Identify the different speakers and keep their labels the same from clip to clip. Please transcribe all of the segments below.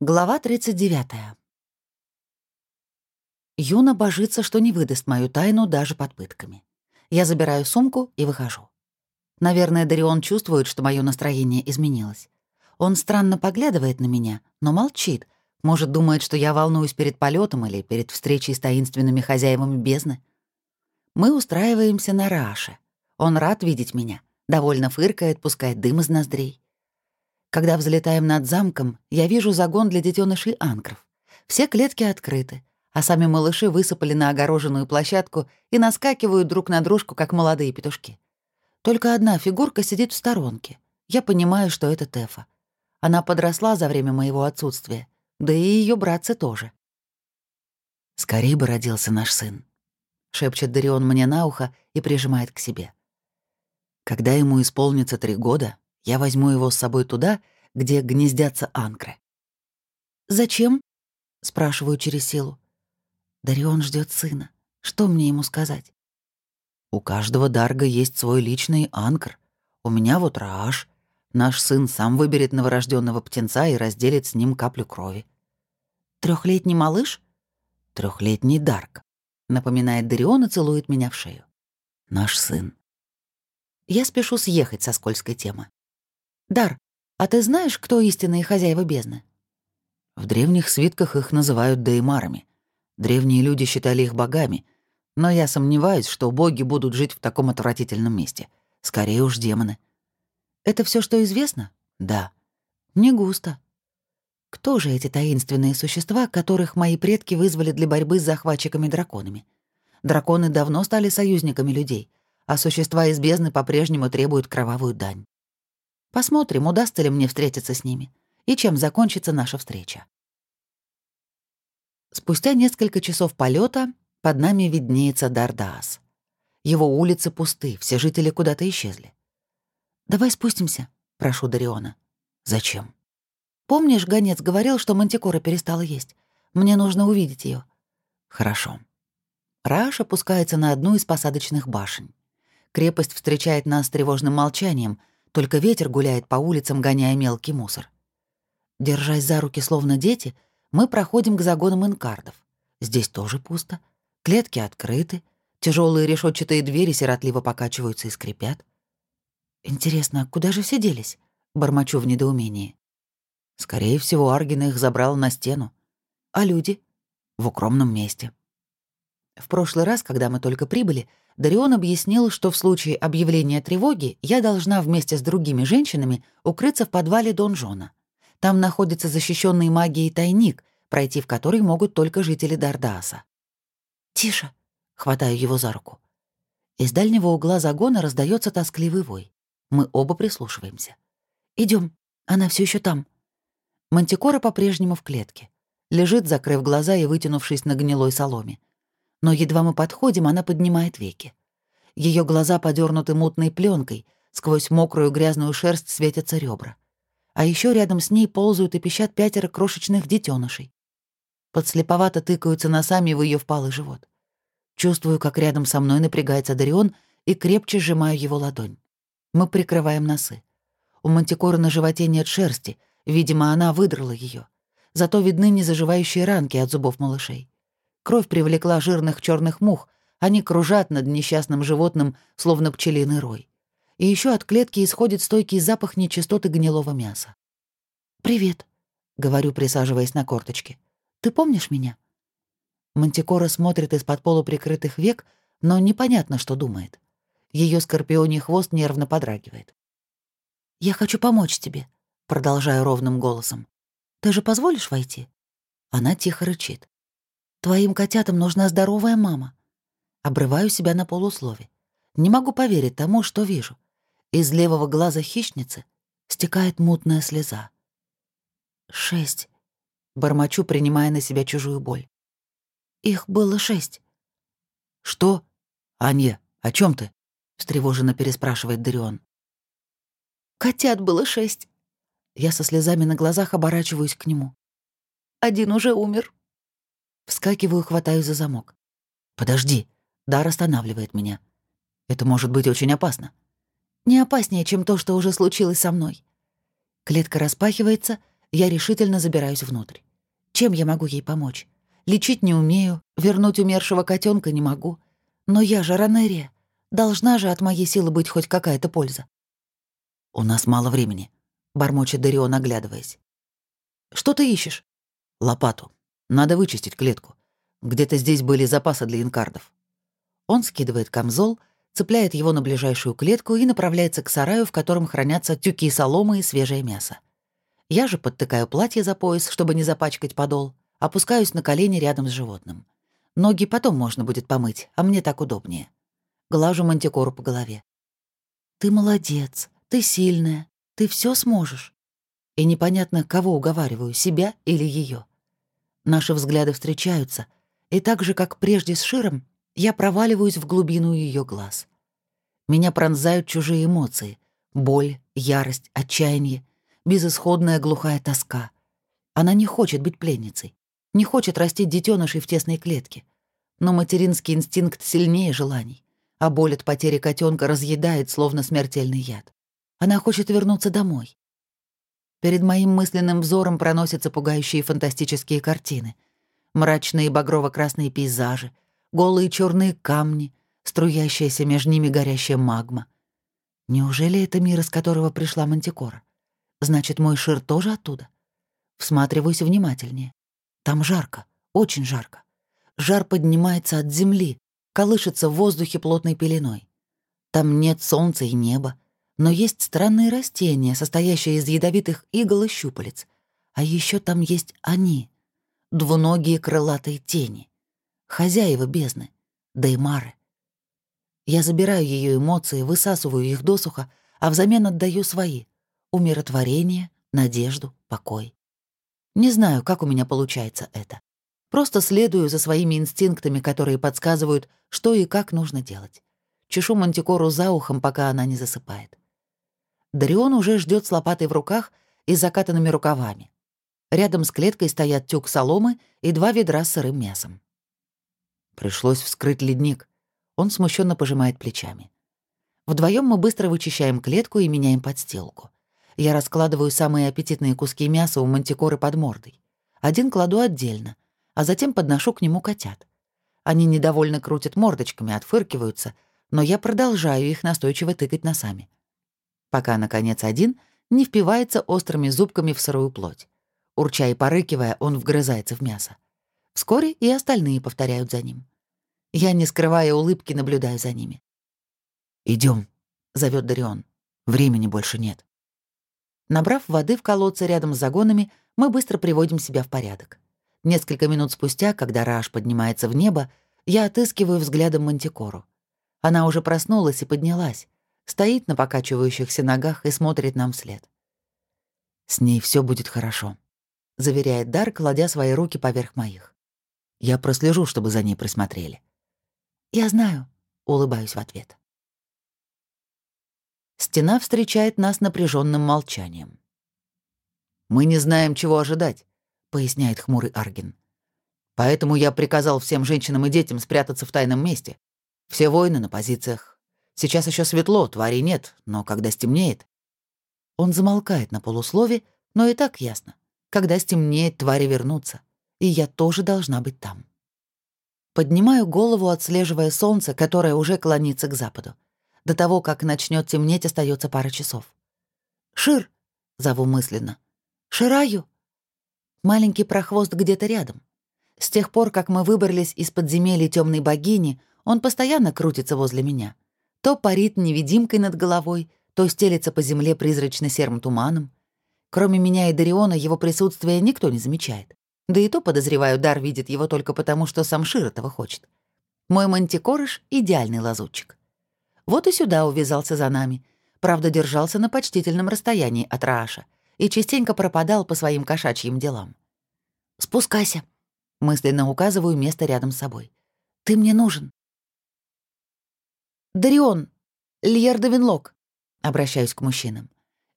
Speaker 1: Глава 39. Юна божится, что не выдаст мою тайну даже под пытками. Я забираю сумку и выхожу. Наверное, Дарион чувствует, что мое настроение изменилось. Он странно поглядывает на меня, но молчит. Может, думает, что я волнуюсь перед полетом или перед встречей с таинственными хозяевами бездны. Мы устраиваемся на Раше. Он рад видеть меня, довольно фыркает, пускает дым из ноздрей. Когда взлетаем над замком, я вижу загон для детенышей анкров. Все клетки открыты, а сами малыши высыпали на огороженную площадку и наскакивают друг на дружку, как молодые петушки. Только одна фигурка сидит в сторонке. Я понимаю, что это Тефа. Она подросла за время моего отсутствия, да и ее братцы тоже. «Скорей бы родился наш сын», — шепчет Дарион мне на ухо и прижимает к себе. «Когда ему исполнится три года, я возьму его с собой туда, где гнездятся анкры. «Зачем?» — спрашиваю через силу. Дарион ждет сына. Что мне ему сказать? «У каждого Дарга есть свой личный анкр. У меня вот Рааш. Наш сын сам выберет новорожденного птенца и разделит с ним каплю крови». Трехлетний малыш?» Трехлетний Дарк», — напоминает Дарион и целует меня в шею. «Наш сын». Я спешу съехать со скользкой темы. «Дар, а ты знаешь, кто истинные хозяева бездны?» В древних свитках их называют деймарами. Древние люди считали их богами, но я сомневаюсь, что боги будут жить в таком отвратительном месте. Скорее уж демоны. Это все, что известно? Да. Не густо. Кто же эти таинственные существа, которых мои предки вызвали для борьбы с захватчиками-драконами? Драконы давно стали союзниками людей, а существа из бездны по-прежнему требуют кровавую дань. Посмотрим, удастся ли мне встретиться с ними и чем закончится наша встреча. Спустя несколько часов полета под нами виднеется Дардаас. Его улицы пусты, все жители куда-то исчезли. «Давай спустимся», — прошу Дариона. «Зачем?» «Помнишь, гонец говорил, что мантикора перестала есть? Мне нужно увидеть ее. «Хорошо». Раш опускается на одну из посадочных башен. Крепость встречает нас тревожным молчанием, только ветер гуляет по улицам, гоняя мелкий мусор. Держась за руки, словно дети, мы проходим к загонам инкардов. Здесь тоже пусто. Клетки открыты. Тяжелые решетчатые двери сиротливо покачиваются и скрипят. «Интересно, куда же все делись?» — бормочу в недоумении. Скорее всего, Аргин их забрал на стену. А люди? В укромном месте. В прошлый раз, когда мы только прибыли, Дарион объяснил, что в случае объявления тревоги я должна вместе с другими женщинами укрыться в подвале донжона. Там находится защищенный магией тайник, пройти в который могут только жители Дардааса. «Тише!» — хватаю его за руку. Из дальнего угла загона раздается тоскливый вой. Мы оба прислушиваемся. Идем, она все еще там. Мантикора по-прежнему в клетке. Лежит, закрыв глаза и вытянувшись на гнилой соломе но едва мы подходим, она поднимает веки. Ее глаза подернуты мутной пленкой, сквозь мокрую грязную шерсть светятся ребра. А еще рядом с ней ползают и пищат пятеро крошечных детенышей. Подслеповато тыкаются носами в ее впалый живот. Чувствую, как рядом со мной напрягается Дарион и крепче сжимаю его ладонь. Мы прикрываем носы. У мантикоры на животе нет шерсти, видимо, она выдрала ее. Зато видны незаживающие ранки от зубов малышей. Кровь привлекла жирных черных мух. Они кружат над несчастным животным, словно пчелиный рой. И еще от клетки исходит стойкий запах нечистоты гнилого мяса. «Привет», — говорю, присаживаясь на корточки. «Ты помнишь меня?» Мантикора смотрит из-под полуприкрытых век, но непонятно, что думает. Ее скорпионий хвост нервно подрагивает. «Я хочу помочь тебе», — продолжаю ровным голосом. «Ты же позволишь войти?» Она тихо рычит. Твоим котятам нужна здоровая мама. Обрываю себя на полуслове. Не могу поверить тому, что вижу. Из левого глаза хищницы стекает мутная слеза. Шесть. Бормочу, принимая на себя чужую боль. Их было шесть. Что? Анье, о чем ты? встревоженно переспрашивает Дарион. Котят было шесть. Я со слезами на глазах оборачиваюсь к нему. Один уже умер. Вскакиваю, хватаю за замок. «Подожди!» Дар останавливает меня. «Это может быть очень опасно». «Не опаснее, чем то, что уже случилось со мной». Клетка распахивается, Я решительно забираюсь внутрь. Чем я могу ей помочь? Лечить не умею, вернуть умершего котенка не могу. Но я же Ранерия. Должна же от моей силы быть хоть какая-то польза. «У нас мало времени», — бормочет Дарион, оглядываясь. «Что ты ищешь?» «Лопату. Надо вычистить клетку. Где-то здесь были запасы для инкардов». Он скидывает камзол, цепляет его на ближайшую клетку и направляется к сараю, в котором хранятся тюки соломы и свежее мясо. Я же подтыкаю платье за пояс, чтобы не запачкать подол, опускаюсь на колени рядом с животным. Ноги потом можно будет помыть, а мне так удобнее. Глажу мантикору по голове. «Ты молодец, ты сильная, ты все сможешь». И непонятно, кого уговариваю, себя или ее. Наши взгляды встречаются, и так же, как прежде с Широм, я проваливаюсь в глубину ее глаз. Меня пронзают чужие эмоции — боль, ярость, отчаяние, безысходная глухая тоска. Она не хочет быть пленницей, не хочет растить детенышей в тесной клетке. Но материнский инстинкт сильнее желаний, а боль от потери котенка разъедает, словно смертельный яд. Она хочет вернуться домой. Перед моим мысленным взором проносятся пугающие фантастические картины. Мрачные багрово-красные пейзажи — голые черные камни, струящаяся между ними горящая магма. Неужели это мир, из которого пришла Мантикора? Значит, мой шир тоже оттуда? Всматриваюсь внимательнее. Там жарко, очень жарко. Жар поднимается от земли, колышется в воздухе плотной пеленой. Там нет солнца и неба, но есть странные растения, состоящие из ядовитых игл и щупалец. А еще там есть они, двуногие крылатые тени хозяева бездны, Деймары. Я забираю ее эмоции, высасываю их досуха, а взамен отдаю свои — умиротворение, надежду, покой. Не знаю, как у меня получается это. Просто следую за своими инстинктами, которые подсказывают, что и как нужно делать. Чешу мантикору за ухом, пока она не засыпает. Дарион уже ждет с лопатой в руках и закатанными рукавами. Рядом с клеткой стоят тюк соломы и два ведра с сырым мясом. Пришлось вскрыть ледник. Он смущенно пожимает плечами. Вдвоем мы быстро вычищаем клетку и меняем подстилку. Я раскладываю самые аппетитные куски мяса у мантикоры под мордой. Один кладу отдельно, а затем подношу к нему котят. Они недовольно крутят мордочками, отфыркиваются, но я продолжаю их настойчиво тыкать носами. Пока, наконец, один не впивается острыми зубками в сырую плоть. Урча и порыкивая, он вгрызается в мясо. Вскоре и остальные повторяют за ним. Я, не скрывая улыбки, наблюдаю за ними. Идем, зовет Дарион. Времени больше нет. Набрав воды в колодце рядом с загонами, мы быстро приводим себя в порядок. Несколько минут спустя, когда Раш поднимается в небо, я отыскиваю взглядом Мантикору. Она уже проснулась и поднялась, стоит на покачивающихся ногах и смотрит нам вслед. «С ней все будет хорошо», — заверяет Дар, кладя свои руки поверх моих. Я прослежу, чтобы за ней присмотрели. Я знаю, улыбаюсь в ответ. Стена встречает нас напряженным молчанием. Мы не знаем, чего ожидать, поясняет хмурый Арген. Поэтому я приказал всем женщинам и детям спрятаться в тайном месте. Все воины на позициях. Сейчас еще светло, тварей нет, но когда стемнеет... Он замолкает на полуслове, но и так ясно. Когда стемнеет, твари вернутся и я тоже должна быть там. Поднимаю голову, отслеживая солнце, которое уже клонится к западу. До того, как начнет темнеть, остается пара часов. «Шир!» — зову мысленно. «Шираю!» Маленький прохвост где-то рядом. С тех пор, как мы выбрались из подземелья темной богини, он постоянно крутится возле меня. То парит невидимкой над головой, то стелется по земле призрачно-серым туманом. Кроме меня и Дариона его присутствие никто не замечает. Да и то, подозреваю, Дар видит его только потому, что сам Шир этого хочет. Мой мантикорыш — идеальный лазутчик. Вот и сюда увязался за нами. Правда, держался на почтительном расстоянии от Рааша и частенько пропадал по своим кошачьим делам. «Спускайся», — мысленно указываю место рядом с собой. «Ты мне нужен». «Дарион, Льер Давинлок», — обращаюсь к мужчинам.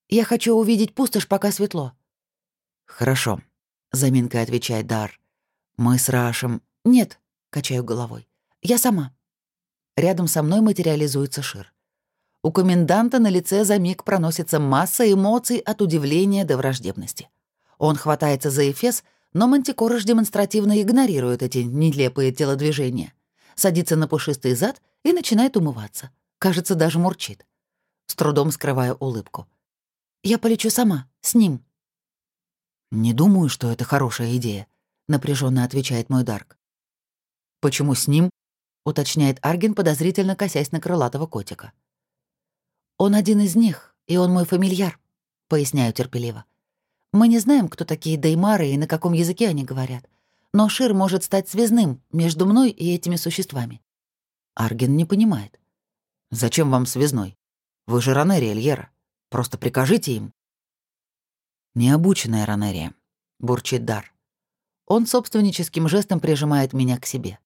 Speaker 1: «Я хочу увидеть пустошь, пока светло».
Speaker 2: «Хорошо», заминкой отвечает Дар. Мы с Рашем...
Speaker 1: Нет, качаю головой. Я сама. Рядом со мной материализуется Шир. У коменданта на лице за миг проносится масса эмоций от удивления до враждебности. Он хватается за эфес, но мантикорыш демонстративно игнорирует эти нелепые телодвижения. Садится на пушистый зад и начинает умываться. Кажется, даже мурчит. С трудом скрывая улыбку. «Я полечу сама, с ним».
Speaker 2: «Не думаю, что это хорошая идея», — напряженно отвечает мой Дарк. «Почему с ним?» — уточняет Арген, подозрительно косясь на крылатого котика.
Speaker 1: «Он один из них, и он мой фамильяр», — поясняю терпеливо. «Мы не знаем, кто такие Деймары и на каком языке они говорят, но Шир может стать связным между мной и этими существами».
Speaker 2: Арген не понимает. «Зачем вам связной? Вы же Ранерия Эльера. Просто прикажите им». «Необученная Ранерия», — бурчит Дар. Он собственническим жестом прижимает меня к себе.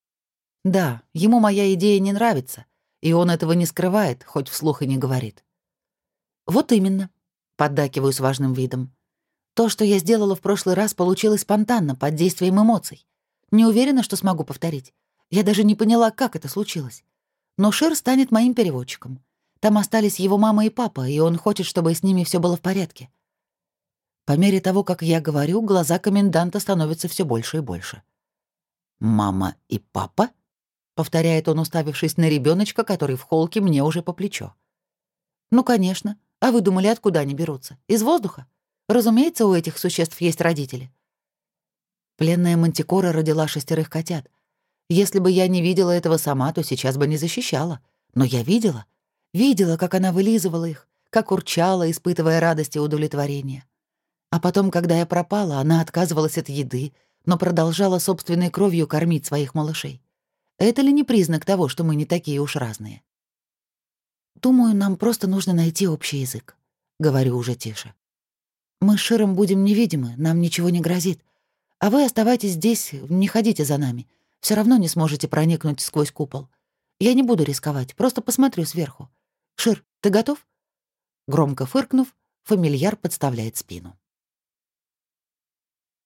Speaker 1: Да, ему моя идея не нравится, и он этого не скрывает, хоть вслух и не говорит. «Вот именно», — поддакиваю с важным видом. «То, что я сделала в прошлый раз, получилось спонтанно, под действием эмоций. Не уверена, что смогу повторить. Я даже не поняла, как это случилось. Но Шир станет моим переводчиком. Там остались его мама и папа, и он хочет, чтобы с ними все было в порядке». По мере того, как я говорю, глаза коменданта становятся все больше и больше.
Speaker 2: «Мама и папа?»
Speaker 1: — повторяет он, уставившись на ребеночка, который в холке мне уже по плечо. «Ну, конечно. А вы думали, откуда они берутся? Из воздуха? Разумеется, у этих существ есть родители». Пленная мантикора родила шестерых котят. Если бы я не видела этого сама, то сейчас бы не защищала. Но я видела. Видела, как она вылизывала их, как урчала, испытывая радость и удовлетворение. А потом, когда я пропала, она отказывалась от еды, но продолжала собственной кровью кормить своих малышей. Это ли не признак того, что мы не такие уж разные? Думаю, нам просто нужно найти общий язык. Говорю уже тише. Мы с Широм будем невидимы, нам ничего не грозит. А вы оставайтесь здесь, не ходите за нами. Все равно не сможете проникнуть сквозь купол. Я не буду рисковать, просто посмотрю сверху. Шир, ты готов? Громко фыркнув, фамильяр подставляет спину.